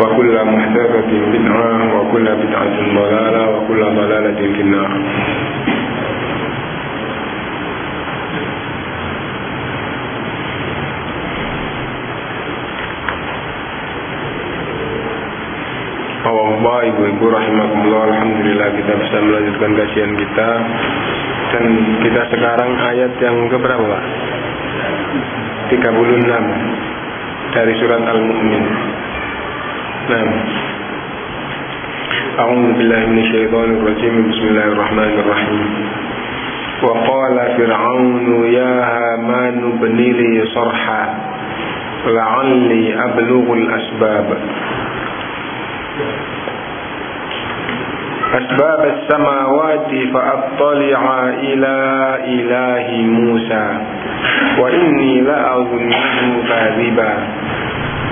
وكل محدثة بدعة وكل بدعة ضلالة وكل ضلالة في النار Bapak, Ibu-Ibu rahimakumullah Alhamdulillah kita bisa melanjutkan kajian kita Dan kita sekarang ayat yang keberapa Pak? 36 Dari surat Al-Mu'min نعم أعوذ بالله من الشيطان الرجيم. بسم الله الرحمن الرحيم. وقال فرعون يا هامان ابن لي صرحا لعلي أبلغ الأسباب. أسباب السماوات فأطلع إلى إله موسى وإني لأظنه كاذبا.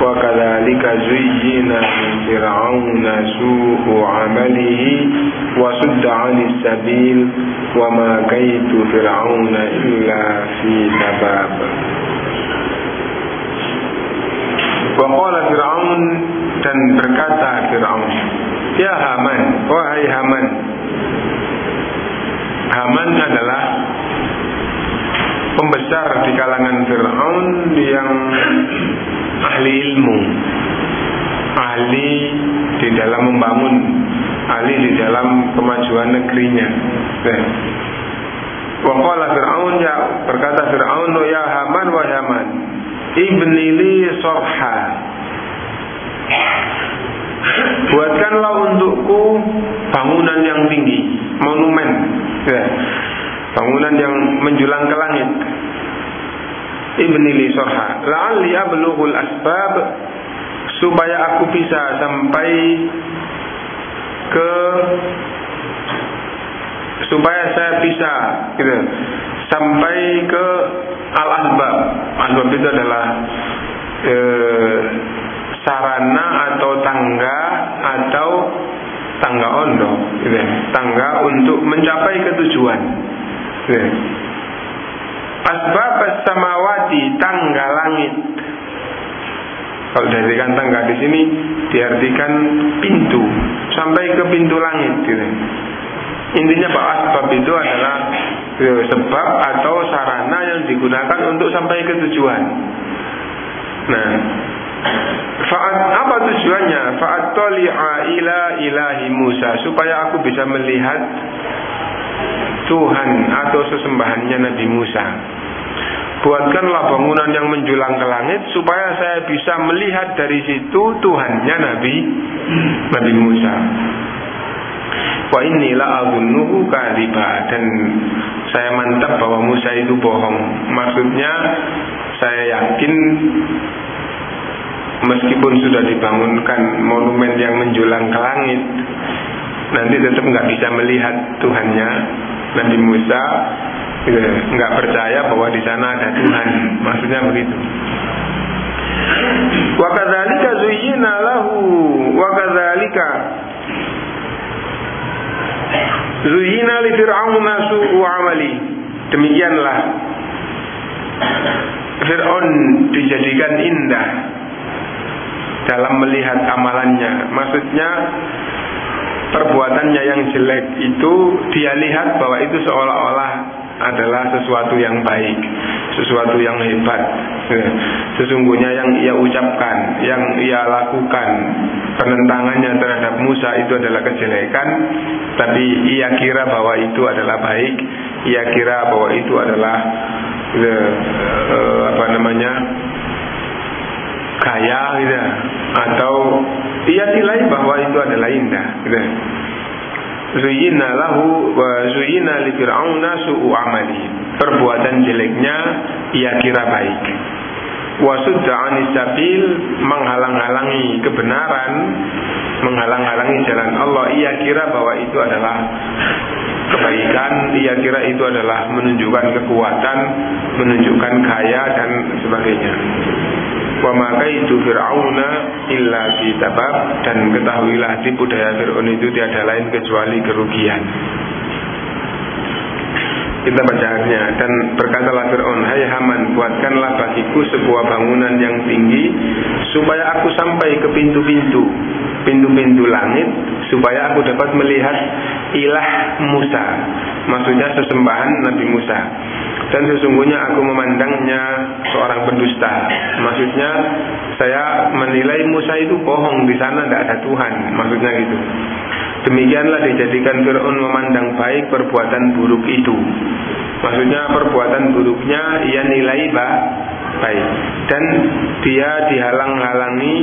وكذلك زين فرعون سوء عمله وصد عن السبيل وما كيد فرعون إلا في تباب وقال فرعون dan berkata Fir'aun Ya Haman, wahai Haman Haman adalah pembesar di kalangan Fir'aun yang ahli ilmu. Ahli di dalam membangun. Ahli di dalam kemajuan negerinya. Waqala Fir'aun ya berkata Fir'aun ya Haman wa Haman ibni li sorha buatkanlah untukku bangunan yang tinggi monumen. Ya. bangunan yang menjulang ke langit ibni li sorha. La'alli ablughul asbab supaya aku bisa sampai ke supaya saya bisa gitu. Sampai ke al asbab asbab itu adalah e, sarana atau tangga atau tangga ondo gitu tangga untuk mencapai ketujuan gitu asbab samawati tangga langit kalau diartikan tangga di sini diartikan pintu sampai ke pintu langit gitu intinya bahwa asbab itu adalah sebab atau sarana yang digunakan untuk sampai ke tujuan nah Fa'at apa tujuannya? Fa'at toli'a ila ilahi Musa supaya aku bisa melihat Tuhan atau sesembahannya Nabi Musa. Buatkanlah bangunan yang menjulang ke langit supaya saya bisa melihat dari situ Tuhannya Nabi Nabi Musa. Wa inilah abunuhu kadiba dan saya mantap bahwa Musa itu bohong. Maksudnya saya yakin meskipun sudah dibangunkan monumen yang menjulang ke langit nanti tetap nggak bisa melihat Tuhannya Nabi Musa gitu. nggak percaya bahwa di sana ada Tuhan. Maksudnya begitu. Wa zuyyina lahu wa zuyyina li fir'auna su'u amali. Demikianlah Fir'aun dijadikan indah dalam melihat amalannya. Maksudnya perbuatannya yang jelek itu dia lihat bahwa itu seolah-olah adalah sesuatu yang baik, sesuatu yang hebat. Ya. Sesungguhnya yang ia ucapkan, yang ia lakukan, penentangannya terhadap Musa itu adalah kejelekan, tapi ia kira bahwa itu adalah baik, ia kira bahwa itu adalah ya, uh, apa namanya kaya, gitu, atau ia nilai bahwa itu adalah indah. Gitu. Zuyina lahu wa zuyina li fir'auna su'u amali. Perbuatan jeleknya ia kira baik. Wasudda anis sabil menghalang-halangi kebenaran, menghalang-halangi jalan Allah. Ia kira bahwa itu adalah kebaikan, ia kira itu adalah menunjukkan kekuatan, menunjukkan kaya dan sebagainya wa itu fir'auna illa fi tabab. Dan ketahuilah tipu daya Fir'aun itu tiada lain kecuali kerugian. Kita bacaannya dan berkatalah Fir'aun Hai Haman buatkanlah bagiku sebuah bangunan yang tinggi supaya aku sampai ke pintu-pintu pintu-pintu langit supaya aku dapat melihat ilah Musa. Maksudnya sesembahan Nabi Musa dan sesungguhnya aku memandangnya seorang pendusta. Maksudnya saya menilai Musa itu bohong di sana tidak ada Tuhan. Maksudnya gitu. Demikianlah dijadikan Fir'aun memandang baik perbuatan buruk itu. Maksudnya perbuatan buruknya ia nilai bah, baik dan dia dihalang-halangi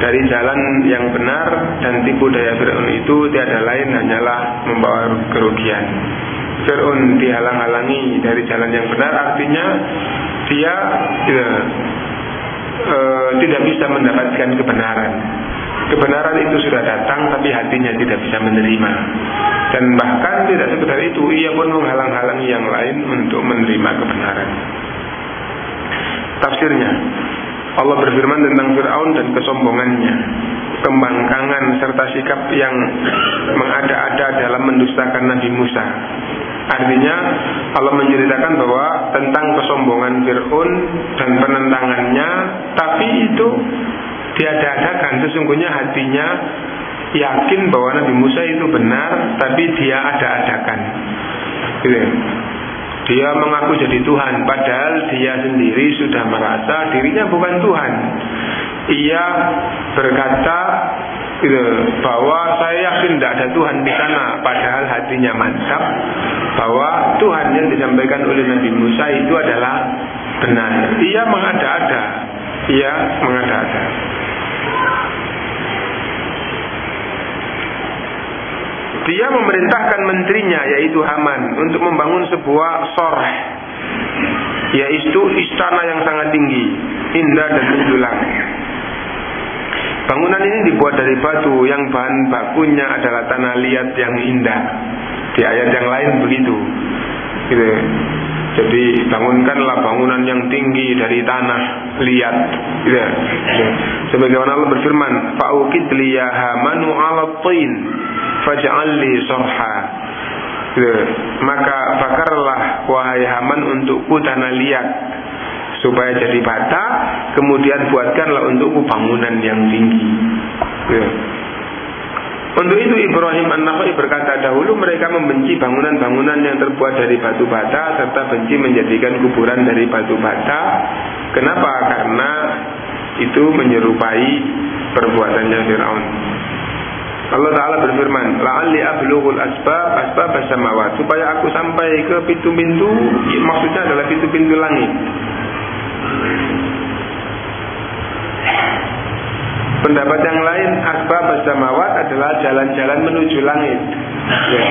dari jalan yang benar dan tipu daya Fir'aun itu tiada lain hanyalah membawa kerugian. Fir'aun dihalang-halangi dari jalan yang benar artinya dia ya, e, tidak bisa mendapatkan kebenaran. Kebenaran itu sudah datang tapi hatinya tidak bisa menerima. Dan bahkan tidak sekedar itu, ia pun menghalang-halangi yang lain untuk menerima kebenaran. Tafsirnya, Allah berfirman tentang Fir'aun dan kesombongannya Kembangkangan serta sikap yang mengada-ada dalam mendustakan Nabi Musa. Artinya Allah menceritakan bahwa tentang kesombongan Fir'aun dan penentangannya Tapi itu diada-adakan. Sesungguhnya hatinya yakin bahwa Nabi Musa itu benar Tapi dia ada-adakan. Gitu. Dia mengaku jadi Tuhan Padahal dia sendiri sudah merasa dirinya bukan Tuhan Ia berkata gitu, bahwa saya yakin tidak ada Tuhan di sana Padahal hatinya mantap Bahwa Tuhan yang disampaikan oleh Nabi Musa itu adalah benar. Ia mengada-ada. Ia mengada-ada. Dia memerintahkan menterinya yaitu Haman untuk membangun sebuah soreh yaitu istana yang sangat tinggi, indah dan menjulang. Bangunan ini dibuat dari batu yang bahan bakunya adalah tanah liat yang indah. Di ayat yang lain begitu. Gitu. Jadi bangunkanlah bangunan yang tinggi dari tanah liat. Gitu. Sebagaimana Allah berfirman, "Fa'ukid liyahamanu 'ala tin faj'alli sorha gitu. maka bakarlah wahai Haman untukku tanah liat supaya jadi bata kemudian buatkanlah untukku bangunan yang tinggi gitu. Untuk itu Ibrahim An-Nakhai berkata dahulu mereka membenci bangunan-bangunan yang terbuat dari batu bata serta benci menjadikan kuburan dari batu bata. Kenapa? Karena itu menyerupai perbuatannya Firaun. Allah Ta'ala berfirman La'alli ablughul asbab asbab Supaya aku sampai ke pintu-pintu Maksudnya adalah pintu-pintu langit Pendapat yang lain Asbab samawat adalah jalan-jalan menuju langit ya.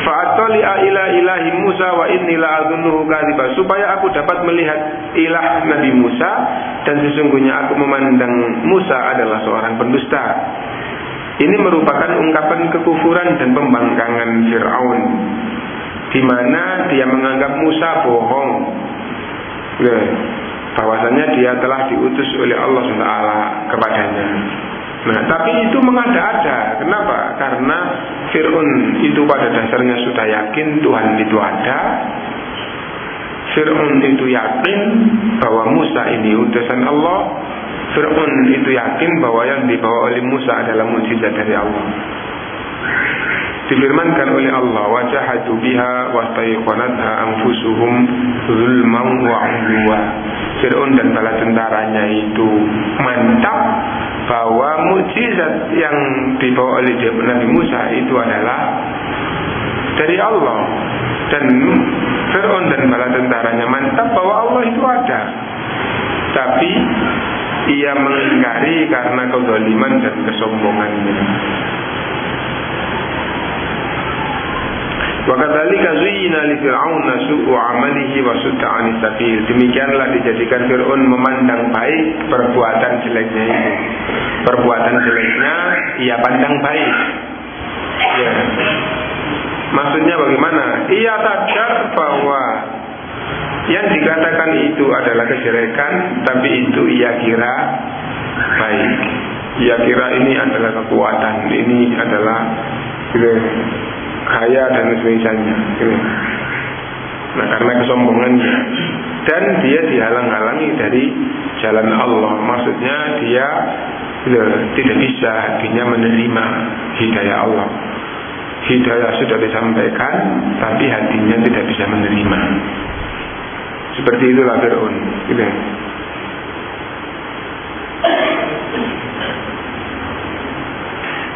Fa'atoli'a ila ilahi Musa wa inni la'adunnuhu kadhiba supaya aku dapat melihat ilah Nabi Musa dan sesungguhnya aku memandang Musa adalah seorang pendusta. Ini merupakan ungkapan kekufuran dan pembangkangan Fir'aun di mana dia menganggap Musa bohong. Ya, bahwasanya dia telah diutus oleh Allah SWT kepadanya. Nah, tapi itu mengada-ada. Kenapa? Karena Fir'aun itu pada dasarnya sudah yakin Tuhan itu ada. Fir'aun itu yakin bahwa Musa ini utusan Allah. Fir'aun itu yakin bahwa yang dibawa oleh Musa adalah mujizat dari Allah difirmankan oleh Allah wajahatu biha wastaiqanatha anfusuhum zulman wa udwa Fir'aun dan bala tentaranya itu mantap bahwa mukjizat yang dibawa oleh Nabi Musa itu adalah dari Allah. Dan Fir'aun dan bala tentaranya mantap bahwa Allah itu ada. Tapi ia mengingkari karena kezaliman dan kesombongannya Wa kadzalika zuyyina li fir'auna su'u 'amalihi wa sudda 'anis. Demikianlah dijadikan Firaun memandang baik perbuatan jeleknya itu. Perbuatan jeleknya ia pandang baik. Ya. Maksudnya bagaimana? Ia sadar bahwa yang dikatakan itu adalah kejelekan, tapi itu ia kira baik. Ia kira ini adalah kekuatan, ini adalah gitu, kaya dan semisalnya. Ini. Nah karena kesombongannya dan dia dihalang-halangi dari jalan Allah. Maksudnya dia tidak bisa hatinya menerima hidayah Allah. Hidayah sudah disampaikan, tapi hatinya tidak bisa menerima. Seperti itulah Fir'aun. Gitu.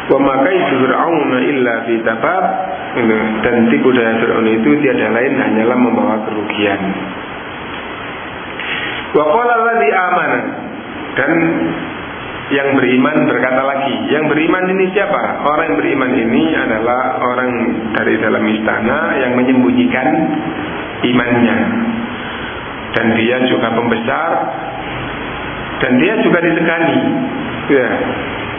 Wa makaitu Fir'aun illa fi tabab dan tipu daya Fir'aun itu tiada lain hanyalah membawa kerugian. Wa qala alladhi amana dan yang beriman berkata lagi, yang beriman ini siapa? Orang yang beriman ini adalah orang dari dalam istana yang menyembunyikan imannya. Dan dia juga pembesar dan dia juga disegani. Ya,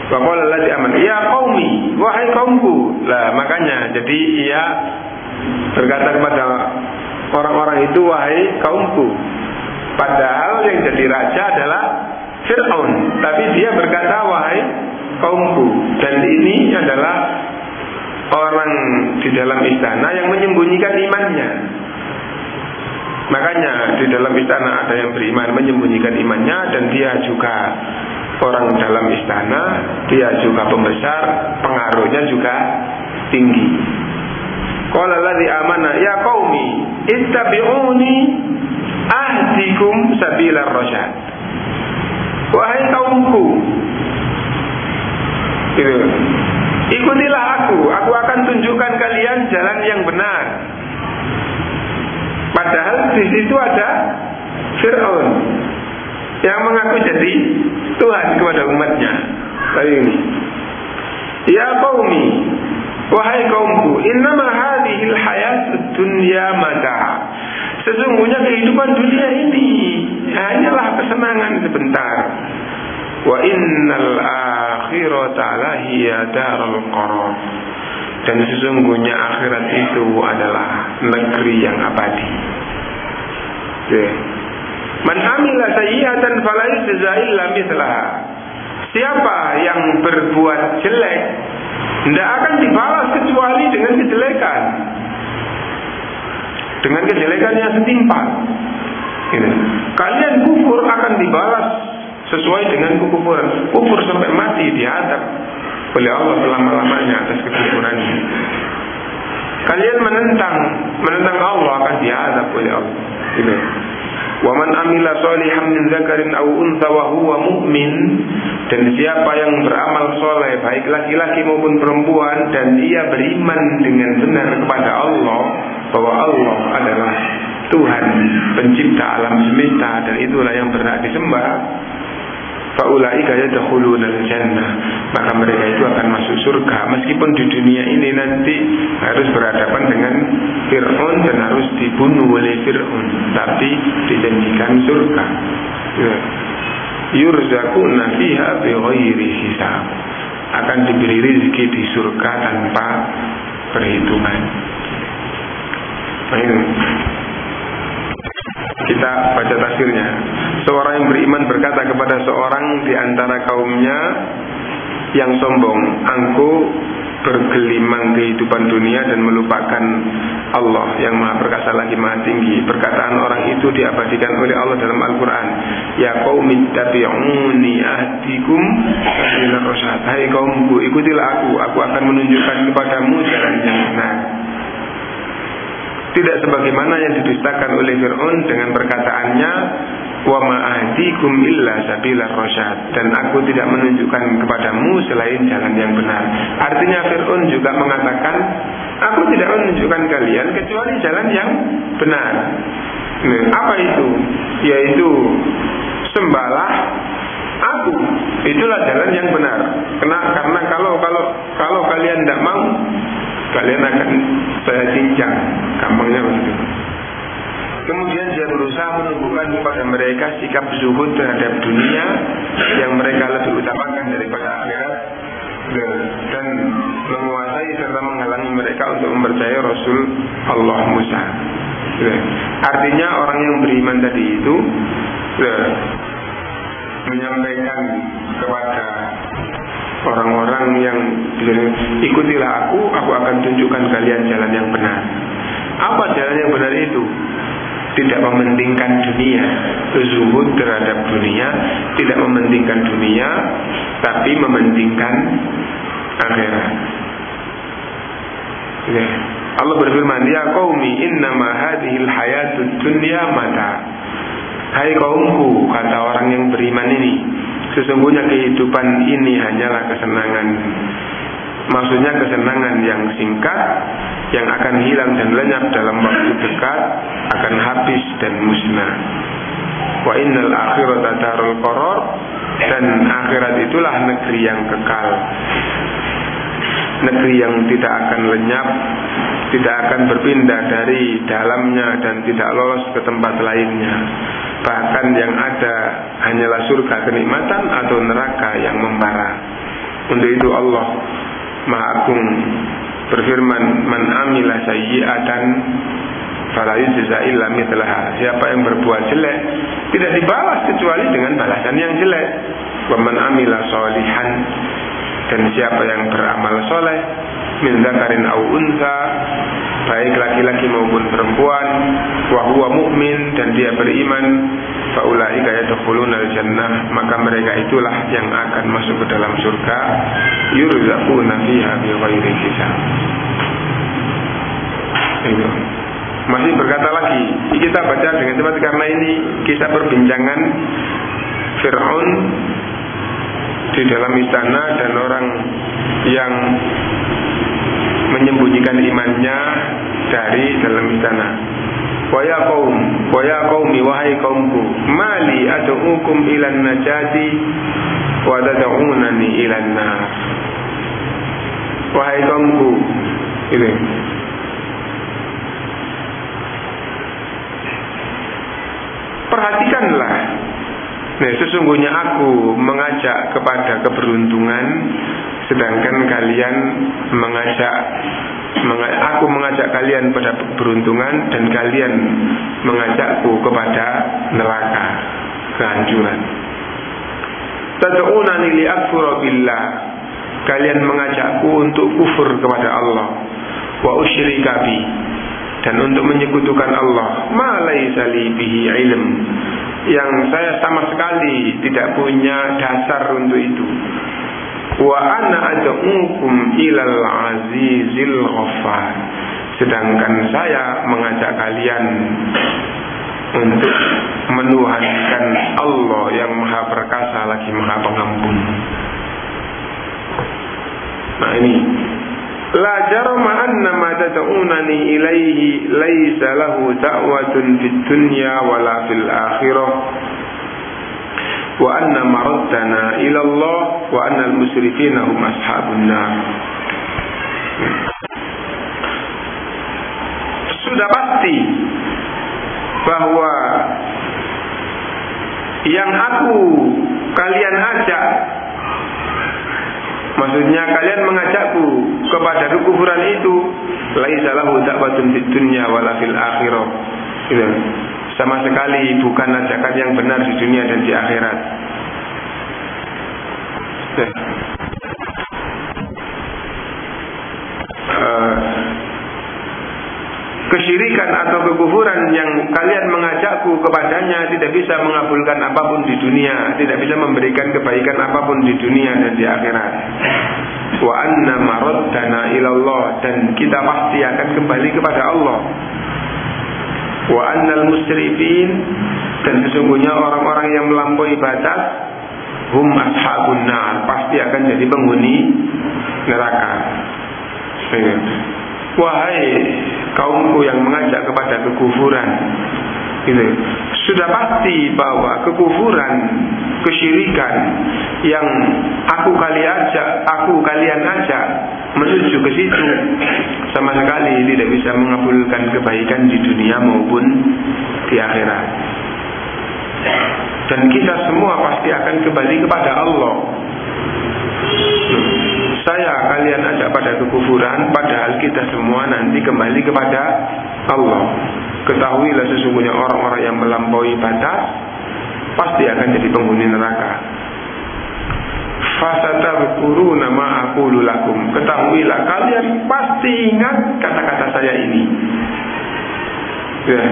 Waqala allazi aman, "Ya qaumi, wahai kaumku." Lah, makanya jadi ia berkata kepada orang-orang itu, "Wahai kaumku." Padahal yang jadi raja adalah Fir'aun, tapi dia berkata, "Wahai kaumku." Dan ini adalah orang di dalam istana yang menyembunyikan imannya. Makanya di dalam istana ada yang beriman menyembunyikan imannya dan dia juga orang dalam istana, dia juga pembesar, pengaruhnya juga tinggi. Qala alladhi amana ya qaumi ittabi'uni ahdikum sabilar rasyad. Wahai kaumku, gitu. Ikutilah aku, aku akan tunjukkan kalian jalan yang benar. Padahal di situ ada Fir'aun yang mengaku jadi Tuhan kepada umatnya. Kali ini. Ya qaumi, wahai kaumku, innama hadhil hayatud dunya mata. Sesungguhnya kehidupan dunia ini hanyalah kesenangan sebentar. Wa innal akhirata lahiya darul qarar. Dan sesungguhnya akhirat itu adalah negeri yang abadi. Okay. Man amila sayyi'atan fala yujza illa mithlaha. Siapa yang berbuat jelek tidak akan dibalas kecuali dengan kejelekan. Dengan kejelekan yang setimpal. Gitu. Kalian kufur akan dibalas sesuai dengan kekufuran. Kufur sampai mati dihadap oleh Allah selama-lamanya atas kekufurannya. Kalian menentang menentang Allah akan dihadap oleh Allah. Gitu. Wa man amila salihan min dzakarin aw untha wa huwa mu'min dan siapa yang beramal soleh baik laki-laki maupun perempuan dan dia beriman dengan benar kepada Allah bahwa Allah adalah Tuhan pencipta alam semesta dan itulah yang berhak disembah faulaika yadkhuluna jannah maka mereka itu akan masuk surga meskipun di dunia ini nanti harus berhadapan dengan Fir'aun dan harus dibunuh oleh Fir'aun tapi dijanjikan surga ya. yurzaquna fiha bighairi hisab akan diberi rezeki di surga tanpa perhitungan. Ini. Kita baca tafsirnya. Seorang yang beriman berkata kepada seorang di antara kaumnya yang sombong, "Angku bergelimang kehidupan dunia dan melupakan Allah yang maha perkasa lagi maha tinggi. Perkataan orang itu diabadikan oleh Allah dalam Al-Quran. Ya qaumi tabi'uni ahdikum. Hai kaumku, ikutilah aku. Aku akan menunjukkan kepadamu jalan yang benar. Tidak sebagaimana yang didustakan oleh Fir'aun dengan perkataannya wa ma'ahdikum illa sabilar rasyad dan aku tidak menunjukkan kepadamu selain jalan yang benar. Artinya Fir'aun juga mengatakan aku tidak menunjukkan kalian kecuali jalan yang benar. Nah, apa itu? Yaitu sembahlah aku. Itulah jalan yang benar. Karena karena kalau kalau kalau kalian tidak mau kalian akan saya cincang. Gampangnya begitu. Kemudian dia berusaha menumbuhkan kepada mereka sikap zuhud terhadap dunia yang mereka lebih utamakan daripada akhirat dan menguasai serta menghalangi mereka untuk mempercayai Rasul Allah Musa. Ya. Artinya orang yang beriman tadi itu ya, menyampaikan kepada orang-orang yang ikutilah aku, aku akan tunjukkan kalian jalan yang benar. Apa jalan yang benar itu? tidak mementingkan dunia, zuhud terhadap dunia, tidak mementingkan dunia, tapi mementingkan akhirat. Ya. Allah berfirman, "Ya qaumi, innama hadhil hayatud dunya mata." Hai kaumku, kata orang yang beriman ini, sesungguhnya kehidupan ini hanyalah kesenangan. Maksudnya kesenangan yang singkat Yang akan hilang dan lenyap dalam waktu dekat Akan habis dan musnah. Wa innal akhirat darul koror Dan akhirat itulah negeri yang kekal. Negeri yang tidak akan lenyap Tidak akan berpindah dari dalamnya Dan tidak lolos ke tempat lainnya. Bahkan yang ada hanyalah surga kenikmatan Atau neraka yang membara. Untuk itu Allah Maha Agung berfirman man amila sayyi'atan fala yujza illa siapa yang berbuat jelek tidak dibalas kecuali dengan balasan yang jelek. Wa man amila dan siapa yang beramal soleh min zakarin au baik laki-laki maupun perempuan wa huwa mu'min dan dia beriman faulaika yadkhuluna jannah maka mereka itulah yang akan masuk ke dalam surga yurzaquna fiha bighairi hisab. Masih berkata lagi kita baca dengan cepat karena ini kisah perbincangan Fir'aun di dalam istana dan orang yang menyembunyikan imannya dari dalam istana. Waya kaum, waya kaumi wahai kaumku, mali ad'ukum ilan najati wa tad'unani ilan nar. Wahai kaumku, ini Perhatikanlah Nah, sesungguhnya aku mengajak kepada keberuntungan sedangkan kalian mengajak aku mengajak kalian pada keberuntungan dan kalian mengajakku kepada neraka kehancuran. Tad'unani li'akfura billah. Kalian mengajakku untuk kufur kepada Allah. Wa usyrika bi. Dan untuk menyekutukan Allah. Ma laisa bihi ilm. Yang saya sama sekali tidak punya dasar untuk itu wa ana ad'ukum ilal azizil ghaffar. Sedangkan saya mengajak kalian untuk menuhankan Allah yang maha perkasa lagi maha pengampun. Nah ini. La jarma anna ma tad'unani ilaihi laisa lahu da'watun fid dunya wala fil akhirah wa anna maraddana ila Allah wa anna al-musrifina hum ashabun nar Sudah pasti bahwa yang aku kalian ajak Maksudnya kalian mengajakku kepada kekufuran itu laisa lahu da'watun fid dunya wala fil akhirah. Gitu. Sama sekali bukan ajakan yang benar di dunia dan di akhirat. Uh, kesyirikan atau kekufuran yang kalian mengajakku kepadanya tidak bisa mengabulkan apa pun di dunia, tidak bisa memberikan kebaikan apa pun di dunia dan di akhirat. Wa anna maraddana ilallah dan kita pasti akan kembali kepada Allah. Wa annal musrifin dan sesungguhnya orang-orang yang melampaui batas hum ashabun nar pasti akan jadi penghuni neraka. Wahai kaumku yang mengajak kepada kekufuran gitu. Sudah pasti bahwa kekufuran, kesyirikan yang aku kali ajak, aku kalian ajak menuju ke situ sama sekali tidak bisa mengabulkan kebaikan di dunia maupun di akhirat. Dan kita semua pasti akan kembali kepada Allah saya kalian ajak pada kekufuran padahal kita semua nanti kembali kepada Allah. Ketahuilah sesungguhnya orang-orang yang melampaui batas pasti akan jadi penghuni neraka. Fasatadkuruna nama aku lakum. Ketahuilah kalian pasti ingat kata-kata saya ini. Ya.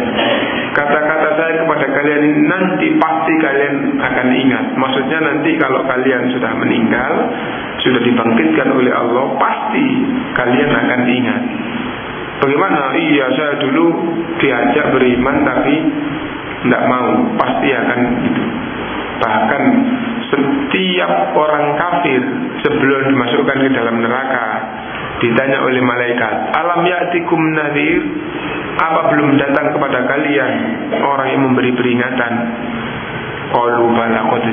Kata-kata saya kepada kalian ini nanti pasti kalian akan ingat. Maksudnya nanti kalau kalian sudah meninggal, sudah dibangkitkan oleh Allah, pasti kalian akan ingat. Bagaimana? Iya, saya dulu diajak beriman tapi tidak mau, pasti akan itu. Bahkan setiap orang kafir sebelum dimasukkan ke dalam neraka ditanya oleh malaikat, "Alam ya'tikum nadhir?" Apa belum datang kepada kalian orang yang memberi peringatan? Qalu bala qad.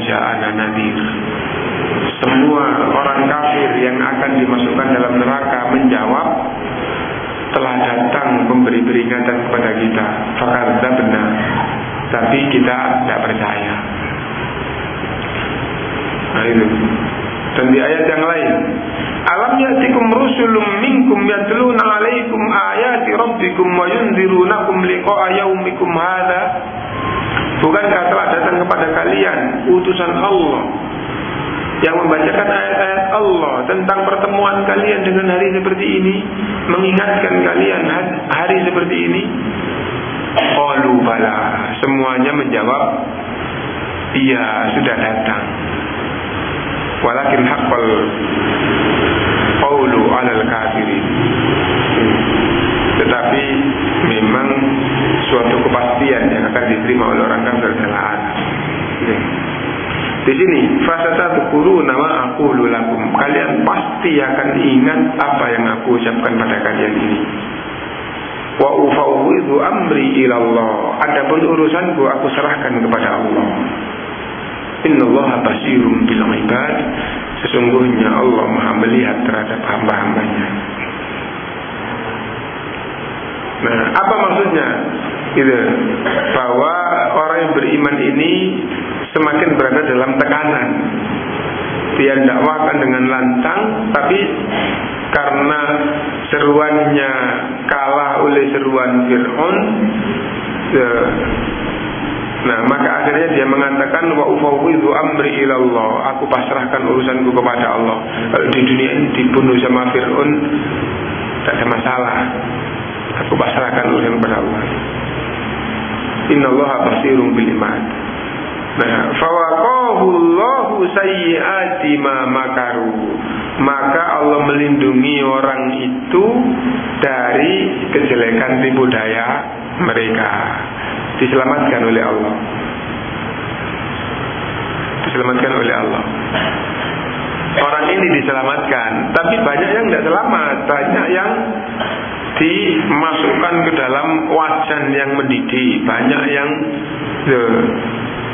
Semua orang kafir yang akan dimasukkan dalam neraka menjawab telah datang memberi peringatan kepada kita. Fakadza benar. Tapi kita tidak percaya. Nah itu. Dan di ayat yang lain, Alam yatikum rusulun minkum yatluna alaikum ayati rabbikum wa yunzirunakum liqa'a yaumikum hadha Bukankah telah datang kepada kalian utusan Allah yang membacakan ayat-ayat Allah tentang pertemuan kalian dengan hari seperti ini, mengingatkan kalian hari seperti ini? Qalu bala. Semuanya menjawab, iya sudah datang. Walakin haqqal qawlu 'alal kafirin. Tetapi memang suatu kepastian yang akan diterima oleh orang kafir adalah di sini fasata guru nama aku lulakum. Kalian pasti akan ingat apa yang aku ucapkan pada kalian ini. Wa ufawwidhu amri ilallah. Adapun urusanku aku serahkan kepada Allah. Innallaha basirun bil ibad. Sesungguhnya Allah Maha melihat terhadap hamba-hambanya. Nah, apa maksudnya? Gitu. Bahwa orang yang beriman ini semakin berada dalam tekanan. Dia dakwakan dengan lantang, tapi karena seruannya kalah oleh seruan Fir'aun, ya, Nah, maka akhirnya dia mengatakan wa ufawwidhu amri ilallah. Aku pasrahkan urusanku kepada Allah. Kalau di dunia ini dibunuh sama Firaun tidak ada masalah. Aku pasrahkan urusan kepada Allah. Innallaha basirun bil iman. Nah, fawaqahu Allahu ma makaru. Maka Allah melindungi orang itu dari kejelekan tipu daya mereka diselamatkan oleh Allah. Diselamatkan oleh Allah. Orang ini diselamatkan, tapi banyak yang tidak selamat, banyak yang dimasukkan ke dalam wajan yang mendidih, banyak yang ya,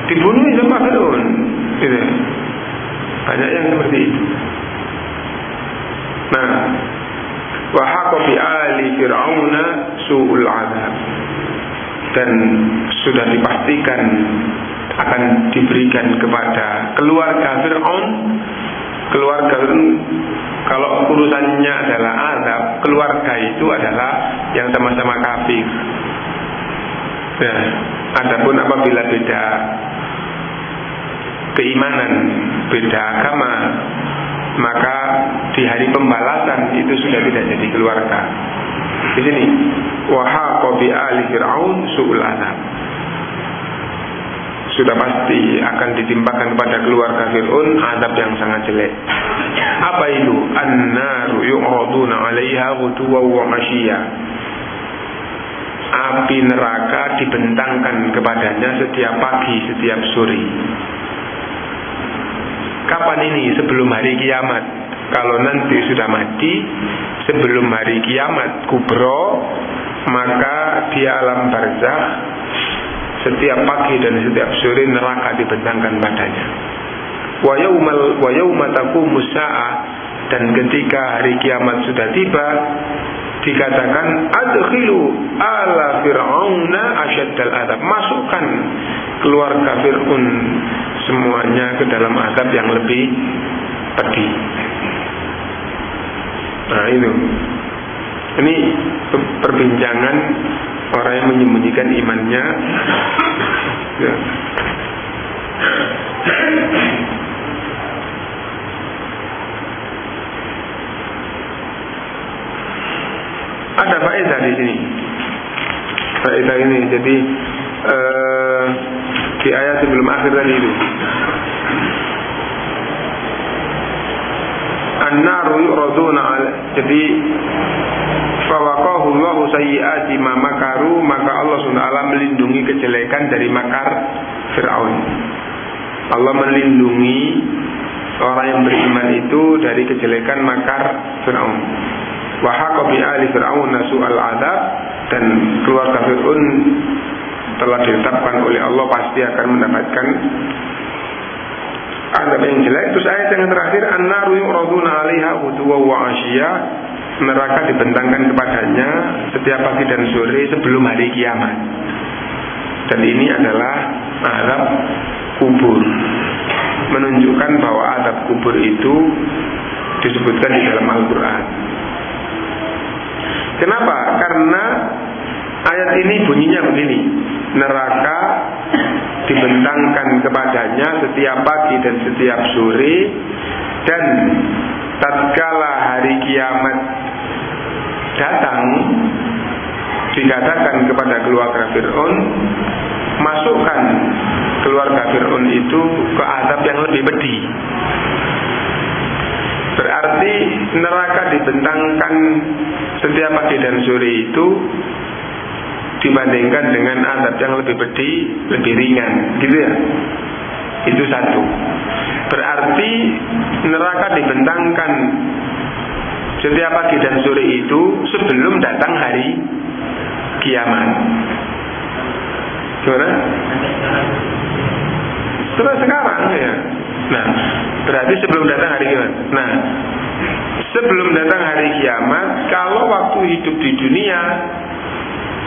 dibunuh sama Fir'aun. Gitu. Banyak yang seperti itu. Nah, wahaka fi ali fir'auna su'ul azab dan sudah dipastikan akan diberikan kepada keluarga Fir'aun keluarga kalau urusannya adalah adab, keluarga itu adalah yang sama-sama kafir. Ya, adapun apabila beda keimanan, beda agama, maka di hari pembalasan itu sudah tidak jadi keluarga. Di sini, wahaqa bi ali fir'aun su'ul sudah pasti akan ditimpakan kepada keluarga Fir'aun adab yang sangat jelek. Apa itu? An-naru yu'raduna 'alaiha ghuduwan wa 'ashiyya. Api neraka dibentangkan kepadanya setiap pagi, setiap sore. Kapan ini? Sebelum hari kiamat. Kalau nanti sudah mati, sebelum hari kiamat kubro, maka di alam barzah setiap pagi dan setiap sore neraka dibentangkan padanya. Wa yaumal dan ketika hari kiamat sudah tiba dikatakan adkhilu ala fir'auna asyaddal adab. Masukkan keluarga Fir'aun semuanya ke dalam azab yang lebih pedih. Nah itu. Ini perbincangan orang yang menyembunyikan imannya ada faedah di sini faedah ini jadi uh, di ayat sebelum akhir tadi itu An-naru yu'raduna jadi Fawaqahu Allahu sayyiati ma makaru maka Allah SWT melindungi kejelekan dari makar Fir'aun. Allah melindungi orang yang beriman itu dari kejelekan makar Fir'aun. Wa haqa bi ali Fir'aun al adab dan keluarga Fir'aun telah ditetapkan oleh Allah pasti akan mendapatkan adab yang jelek. Terus ayat yang terakhir an-naru yu'raduna 'alaiha wa wa neraka dibentangkan kepadanya setiap pagi dan sore sebelum hari kiamat. Dan ini adalah azab kubur. Menunjukkan bahwa azab kubur itu disebutkan di dalam Al-Quran. Kenapa? Karena ayat ini bunyinya begini. Neraka dibentangkan kepadanya setiap pagi dan setiap sore dan tatkala hari kiamat datang dikatakan kepada keluarga Fir'aun masukkan keluarga Fir'aun itu ke azab yang lebih pedih berarti neraka dibentangkan setiap pagi dan sore itu dibandingkan dengan azab yang lebih pedih lebih ringan gitu ya itu satu berarti neraka dibentangkan setiap pagi dan sore itu sebelum datang hari kiamat. Gimana? Terus sekarang ya. Nah, berarti sebelum datang hari kiamat. Nah, sebelum datang hari kiamat, kalau waktu hidup di dunia,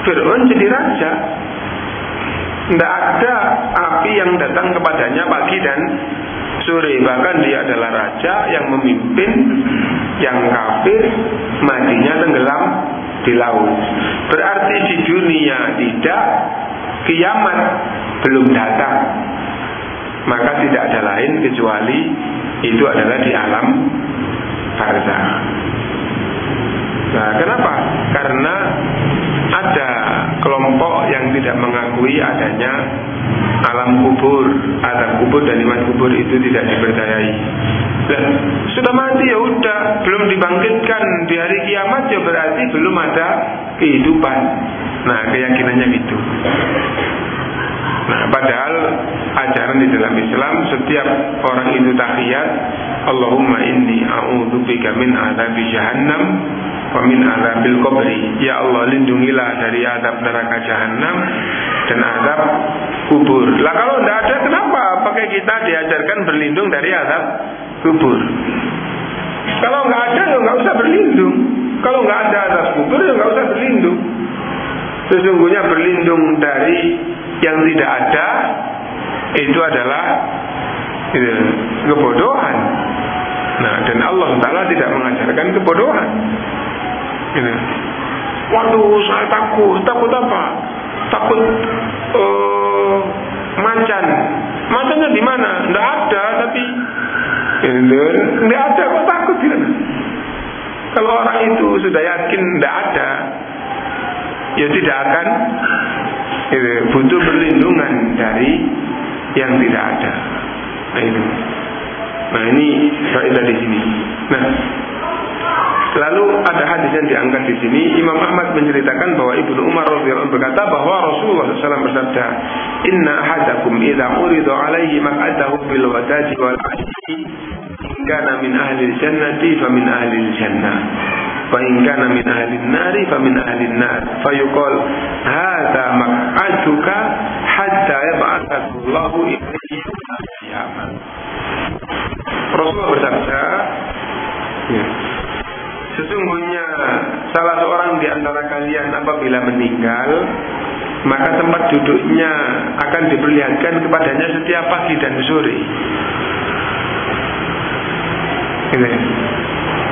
Fir'aun jadi raja. Tidak ada api yang datang kepadanya pagi dan sore bahkan dia adalah raja yang memimpin yang kafir matinya tenggelam di laut berarti di dunia tidak kiamat belum datang maka tidak ada lain kecuali itu adalah di alam barzah nah kenapa karena ada kelompok yang tidak mengakui adanya alam kubur, alam kubur dan iman kubur itu tidak dipercayai. Dan sudah mati ya udah, belum dibangkitkan di hari kiamat ya berarti belum ada kehidupan. Nah, keyakinannya gitu. Nah, padahal ajaran di dalam Islam setiap orang itu tahiyat Allahumma inni a'udzubika min adzabi jahannam wa min adzabil qabri. Ya Allah, lindungilah dari adab neraka jahanam dan adab kubur. Lah kalau tidak ada kenapa pakai kita diajarkan berlindung dari adab kubur? Kalau nggak ada ya nggak usah berlindung. Kalau nggak ada adab kubur ya nggak usah berlindung. Sesungguhnya berlindung dari yang tidak ada itu adalah kebodohan. Nah, dan Allah Taala tidak mengajarkan kebodohan. Gitu. Waduh, saya takut. Takut apa? Takut uh, macan. Macannya di mana? Tidak ada, tapi tidak ada. Kok takut ya? Kalau orang itu sudah yakin tidak ada, ya tidak akan butuh perlindungan dari yang tidak ada. Nah itu. Nah ini faedah di sini. Nah, Lalu ada hadis yang diangkat di sini Imam Ahmad menceritakan bahwa Ibnu Umar radhiyallahu berkata bahwa Rasulullah SAW bersabda, Inna ahadakum idza urida alaihi maq'adahu bil wadati wal kana min ahli jannati fa min ahli jannah fa min ahli nari fa min ahli nar fa yuqal hadza maq'aduka hatta yab'athahu Allahu Rasulullah bersabda ya, Sesungguhnya salah seorang di antara kalian apabila meninggal maka tempat duduknya akan diperlihatkan kepadanya setiap pagi dan sore. Ini.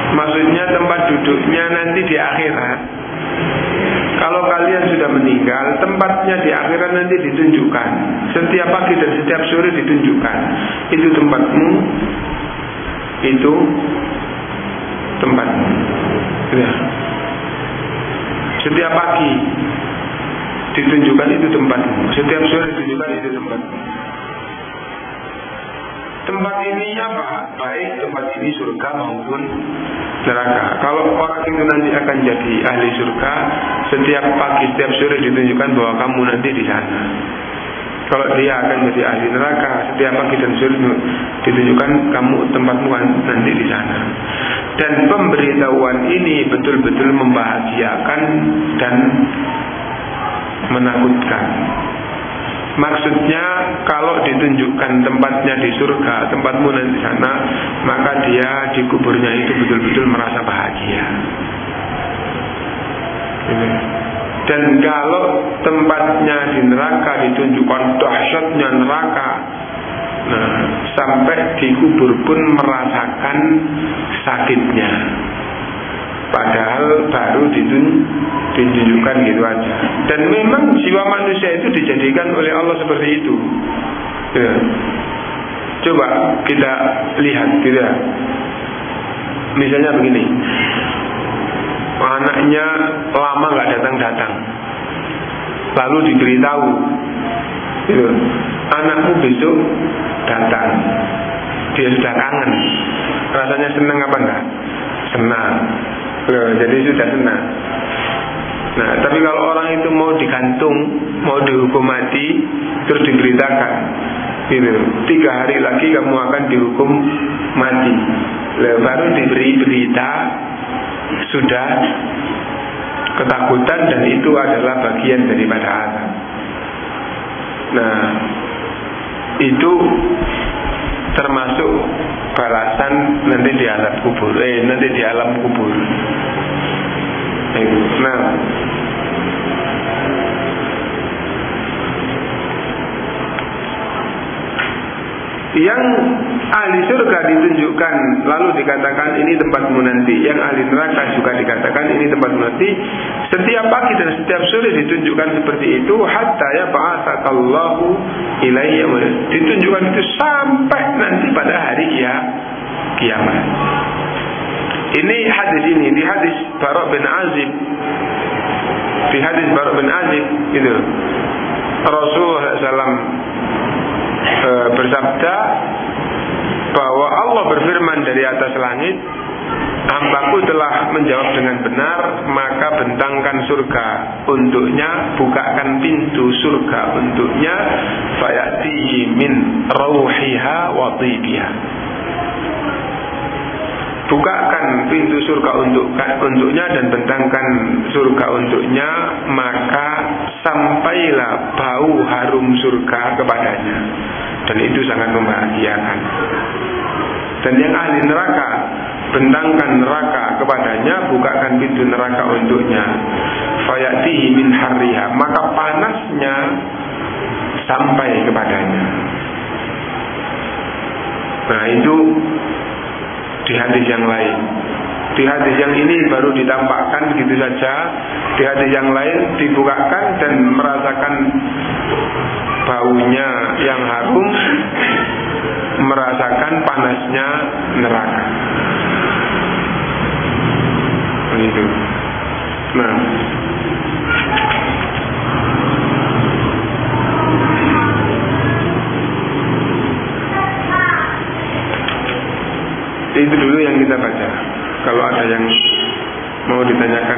Maksudnya tempat duduknya nanti di akhirat. Kalau kalian sudah meninggal, tempatnya di akhirat nanti ditunjukkan. Setiap pagi dan setiap sore ditunjukkan. Itu tempatmu. Itu tempat. Ya. Setiap pagi ditunjukkan itu tempat. Setiap sore ditunjukkan itu tempat. Tempat ini apa? Baik tempat ini surga maupun neraka. Kalau orang itu nanti akan jadi ahli surga, setiap pagi, setiap sore ditunjukkan bahwa kamu nanti di sana. Kalau dia akan jadi ahli neraka, setiap pagi dan sore ditunjukkan kamu tempatmu nanti di sana. Dan pemberitahuan ini betul-betul membahagiakan dan menakutkan. Maksudnya kalau ditunjukkan tempatnya di surga, tempatmu nanti sana, maka dia di kuburnya itu betul-betul merasa bahagia. Ini. Dan kalau tempatnya di neraka ditunjukkan dahsyatnya neraka, nah, sampai di kubur pun merasakan sakitnya. Padahal baru ditunjukkan gitu aja. Dan memang jiwa manusia itu dijadikan oleh Allah seperti itu. Ya. Coba kita lihat, tidak? Ya. Misalnya begini, anaknya lama nggak datang-datang lalu diberitahu gitu, anakmu besok datang dia sudah kangen rasanya senang apa enggak senang Loh, jadi sudah senang. Nah tapi kalau orang itu mau digantung mau dihukum mati terus diberitakan gitu. Tiga hari lagi kamu akan dihukum mati. Lalu baru diberi berita sudah ketakutan dan itu adalah bagian daripada azab. Nah, itu termasuk balasan nanti di alam kubur. Eh, nanti di alam kubur. Nah, yang ahli surga ditunjukkan lalu dikatakan ini tempatmu nanti. Yang ahli neraka juga dikatakan ini tempatmu nanti. Setiap pagi dan setiap sore ditunjukkan seperti itu. Hatta ya ba'atsakallahu ilaihi ditunjukkan itu sampai nanti pada hari ya kiamat. Ini hadis ini di hadis Barok bin Azib. Di hadis Barok bin Azib itu Rasulullah SAW bersabda bahwa Allah berfirman dari atas langit Hambaku telah menjawab dengan benar Maka bentangkan surga untuknya Bukakan pintu surga untuknya Fayatihi min rawhiha wa tibiha. Bukakan pintu surga untuk untuknya dan bentangkan surga untuknya Maka sampailah bau harum surga kepadanya dan itu sangat membahagiakan. Dan yang ahli neraka bentangkan neraka kepadanya, bukakan pintu neraka untuknya. Fayatihi min harriha, maka panasnya sampai kepadanya. Nah itu di hadis yang lain. Di hadis yang ini baru ditampakkan gitu saja, di hadis yang lain dibukakan dan merasakan baunya yang harum, merasakan panasnya neraka. Begitu. Nah, itu dulu yang kita baca. Kalau ada yang mau ditanyakan,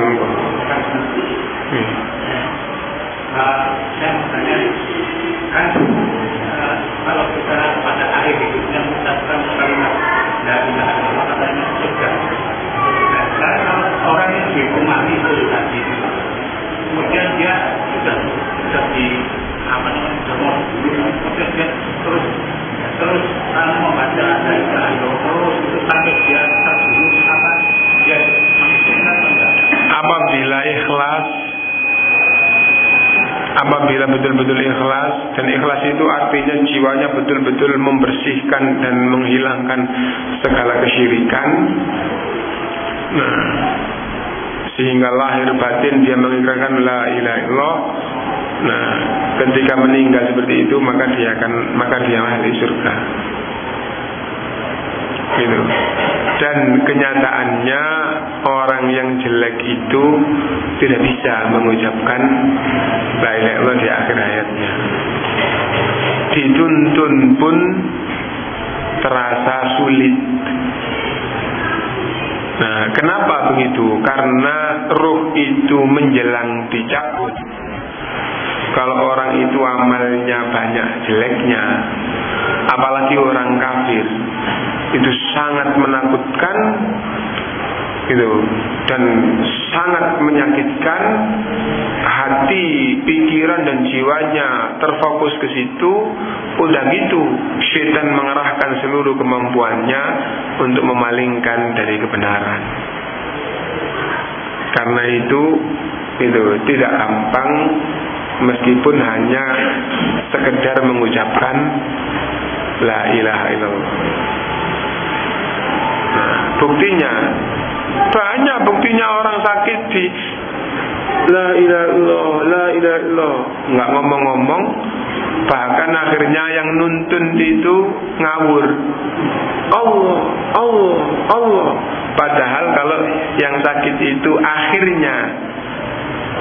hmm. Saya mau tanya, kan kalau kita pada akhir hidupnya mengucapkan kalimat dari Allah katanya surga. Nah, sekarang kalau orang yang dihukum mati itu tadi, kemudian dia sudah sudah di apa namanya sudah mau kemudian dia terus terus kalau membaca dari terus itu sampai dia terbunuh apa dia mengizinkan enggak? Apabila ikhlas apabila betul-betul ikhlas dan ikhlas itu artinya jiwanya betul-betul membersihkan dan menghilangkan segala kesyirikan. Nah sehingga lahir batin dia mengikrarkan la ilaha illallah. Nah ketika meninggal seperti itu maka dia akan maka dia ahli surga. Gitu dan kenyataannya orang yang jelek itu tidak bisa mengucapkan illallah di akhir hayatnya dituntun pun terasa sulit Nah, kenapa begitu? Karena ruh itu menjelang dicabut. Kalau orang itu amalnya banyak jeleknya, apalagi orang kafir, itu sangat menakutkan gitu dan sangat menyakitkan hati, pikiran dan jiwanya terfokus ke situ. Udah gitu, syaitan mengerahkan seluruh kemampuannya untuk memalingkan dari kebenaran. Karena itu, itu tidak gampang meskipun hanya sekedar mengucapkan la ilaha illallah. Buktinya. Banyak buktinya orang sakit di La ilaha illallah, la ilaha illallah. Nggak ngomong-ngomong Bahkan akhirnya yang nuntun itu ngawur. Allah, Allah, Allah. Padahal kalau yang sakit itu akhirnya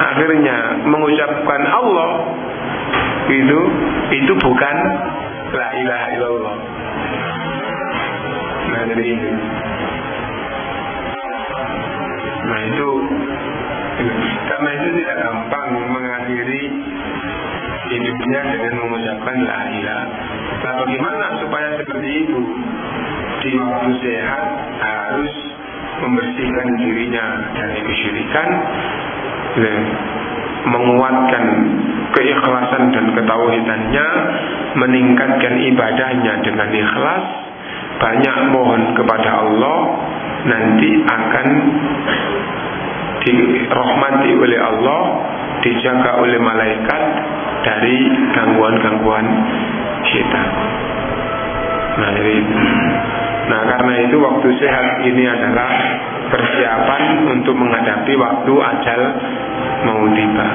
Akhirnya mengucapkan Allah Itu Itu bukan La ilaha illallah. Nah jadi ini Nah itu karena itu tidak gampang mengakhiri hidupnya dengan mengucapkan la ilaha. Nah bagaimana supaya seperti itu? Di waktu sehat harus membersihkan dirinya dari kesyirikan, dan menguatkan keikhlasan dan ketauhidannya, meningkatkan ibadahnya dengan ikhlas, banyak mohon kepada Allah, nanti akan dirahmati oleh Allah, dijaga oleh malaikat dari gangguan-gangguan syaitan. Nah, jadi Nah, karena itu waktu sehat ini adalah persiapan untuk menghadapi waktu ajal mau tiba.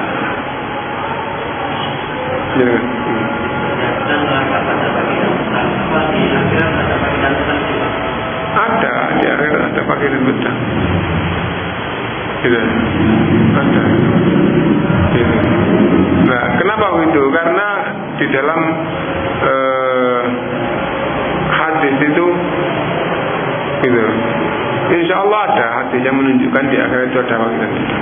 Ya. Ada di akhir ada pakai betah gitu. Ada gitu. nah kenapa begitu karena di dalam uh, hadis itu gitu. Insya Allah ada hadis yang menunjukkan di akhir itu ada pagi dan gitu.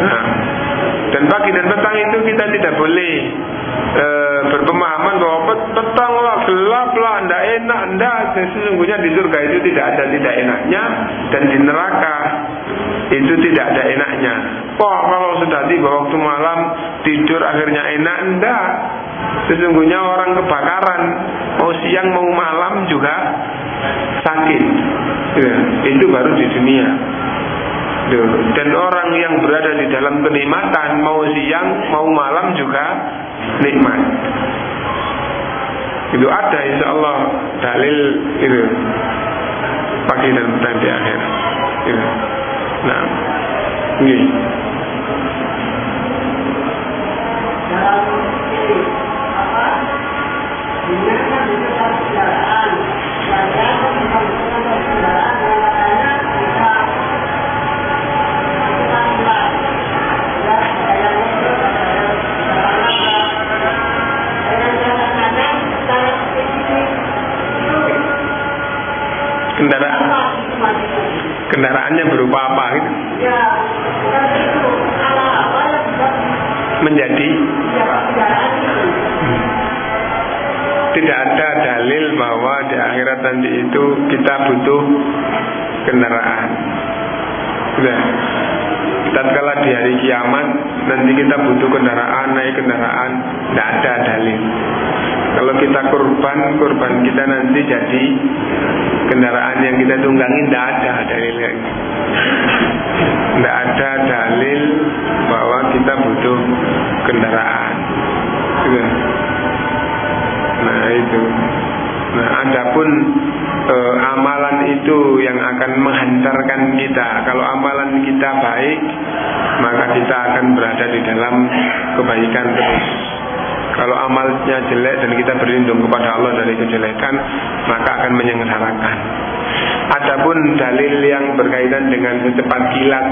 nah dan pagi dan petang itu kita tidak boleh e, berpemahaman bahwa petang lah gelap lah ndak enak ndak. Sesungguhnya di surga itu tidak ada tidak enaknya. Dan di neraka itu tidak ada enaknya. Wah kalau sudah tiba waktu malam tidur akhirnya enak ndak. Sesungguhnya orang kebakaran mau siang mau malam juga sakit. Ya, itu baru di dunia. Dan orang yang berada di dalam kenikmatan mau siang mau malam juga nikmat. Itu ada insya Allah dalil itu pagi dan petang di akhir. Itu. Nah, ini. Kendaraan. Kendaraannya berupa apa gitu? Menjadi? Hmm. tidak ada dalil bahwa di akhirat nanti itu kita butuh kendaraan. Sudah. Tatkala di hari kiamat nanti kita butuh kendaraan naik kendaraan tidak ada dalil. Kalau kita kurban kurban kita nanti jadi kendaraan yang kita tunggangi tidak ada dalilnya tidak ada dalil bahwa kita butuh kendaraan. Gitu. nah itu. Nah adapun e, amalan itu yang akan menghantarkan kita. Kalau amalan kita baik maka kita akan berada di dalam kebaikan terus kalau amalnya jelek dan kita berlindung kepada Allah dari kejelekan, maka akan menyengsarakan. Adapun dalil yang berkaitan dengan secepat kilat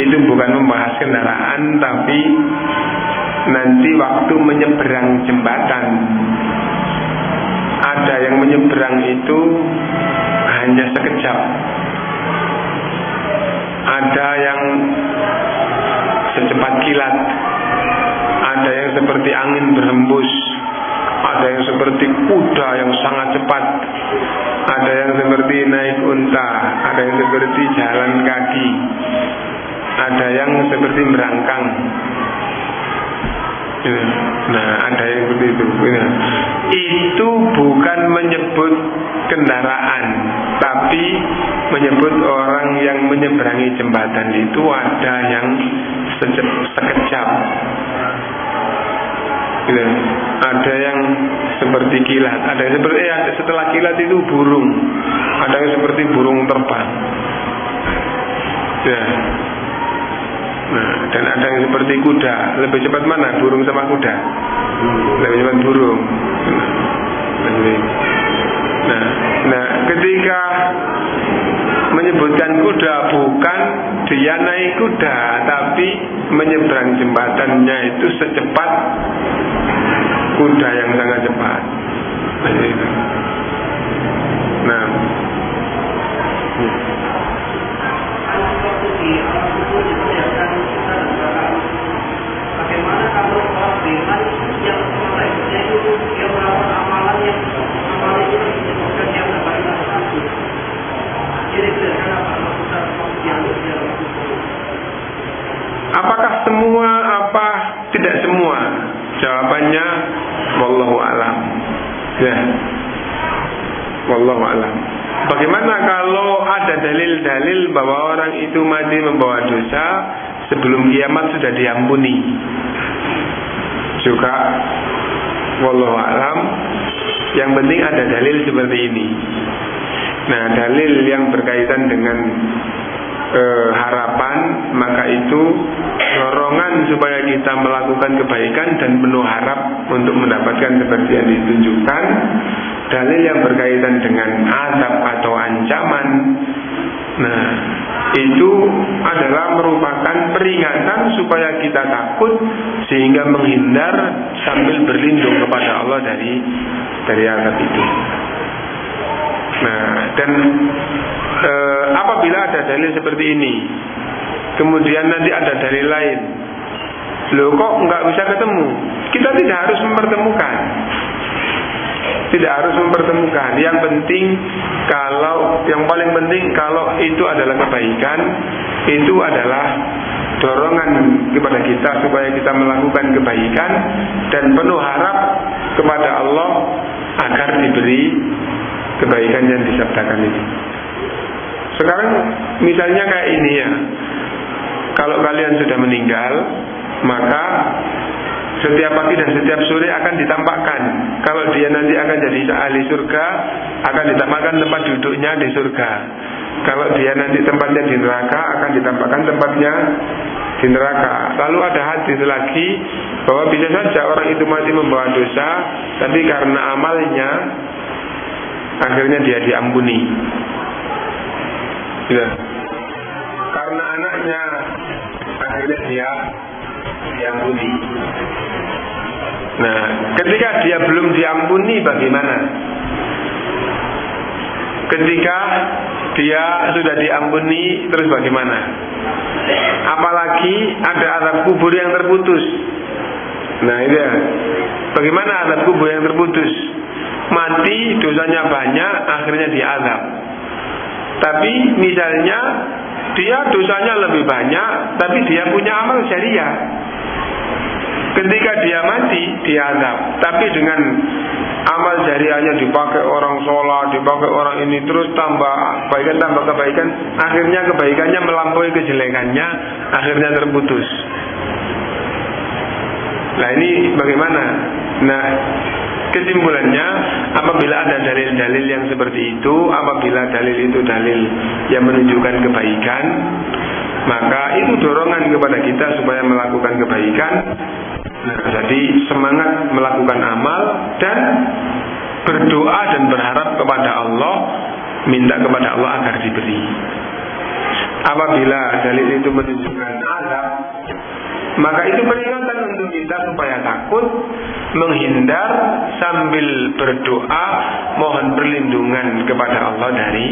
itu bukan membahas kendaraan, tapi nanti waktu menyeberang jembatan. Ada yang menyeberang itu hanya sekejap. Ada yang secepat kilat ada yang seperti angin berhembus. Ada yang seperti kuda yang sangat cepat. Ada yang seperti naik unta. Ada yang seperti jalan kaki. Ada yang seperti merangkang. Nah, ada yang seperti itu. Itu bukan menyebut kendaraan, tapi menyebut orang yang menyeberangi jembatan itu ada yang sekejap, gitu. Ada yang seperti kilat, ada yang seperti ya, setelah kilat itu burung, ada yang seperti burung terbang. Ya. Nah, dan ada yang seperti kuda. Lebih cepat mana? Burung sama kuda? Lebih cepat burung. Nah, nah, nah ketika menyebutkan kuda bukan dia naik kuda, tapi menyeberang jembatannya itu secepat kuda yang sangat cepat. Nah, bagaimana kalau orang beriman yang itu dia melakukan amalan yang amalan itu disebutkan yang terbaik satu. Jadi kira-kira apa maksud yang dia Apakah semua apa tidak semua? Jawabannya wallahu alam. Ya. Wallahu alam. Bagaimana kalau ada dalil-dalil bahwa orang itu mati membawa dosa sebelum kiamat sudah diampuni? Juga wallahu alam. Yang penting ada dalil seperti ini. Nah, dalil yang berkaitan dengan e, harapan maka itu dorongan supaya kita melakukan kebaikan dan penuh harap untuk mendapatkan seperti yang ditunjukkan. Dalil yang berkaitan dengan azab atau ancaman nah itu adalah merupakan peringatan supaya kita takut sehingga menghindar sambil berlindung kepada Allah dari dari azab itu. Nah dan e, apabila ada dalil seperti ini, kemudian nanti ada dalil lain, lo kok nggak bisa ketemu? Kita tidak harus mempertemukan, tidak harus mempertemukan. Yang penting kalau yang paling penting kalau itu adalah kebaikan, itu adalah dorongan kepada kita supaya kita melakukan kebaikan dan penuh harap kepada Allah agar diberi kebaikan yang disabdakan itu. Sekarang misalnya kayak ini ya Kalau kalian sudah meninggal Maka setiap pagi dan setiap sore akan ditampakkan. Kalau dia nanti akan jadi ahli surga, akan ditampakkan tempat duduknya di surga. Kalau dia nanti tempatnya di neraka, akan ditampakkan tempatnya di neraka. Lalu ada hadis lagi bahwa bisa saja orang itu mati membawa dosa, tapi karena amalnya akhirnya dia diampuni. Ya. Karena anaknya akhirnya dia diampuni. Nah, ketika dia belum diampuni bagaimana? Ketika dia sudah diampuni terus bagaimana? Apalagi ada azab kubur yang terputus. Nah, itu ya. Bagaimana azab kubur yang terputus? Mati dosanya banyak, akhirnya diazab. Tapi misalnya dia dosanya lebih banyak, tapi dia punya amal syariah. Ketika dia mati, dia azab. Tapi dengan amal jariahnya dipakai orang sholat, dipakai orang ini terus tambah kebaikan tambah kebaikan, akhirnya kebaikannya melampaui kejelekannya, akhirnya terputus. Nah ini bagaimana? Nah kesimpulannya apabila ada dalil-dalil yang seperti itu, apabila dalil itu dalil yang menunjukkan kebaikan, maka itu dorongan kepada kita supaya melakukan kebaikan Nah, jadi semangat melakukan amal dan berdoa dan berharap kepada Allah, minta kepada Allah agar diberi. Apabila dalil itu menunjukkan azab, maka itu peringatan untuk kita supaya takut, menghindar sambil berdoa, mohon perlindungan kepada Allah dari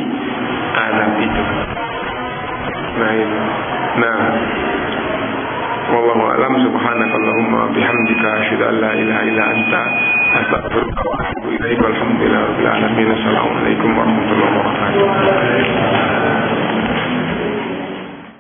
azab itu. Nah, itu. Nah, Wallahu a'lam. Subhanakallahumma bihamdika asyhadu an la ilaha illa anta astaghfiruka wa atubu ilaika walhamdulillahi rabbil alamin warahmatullahi wabarakatuh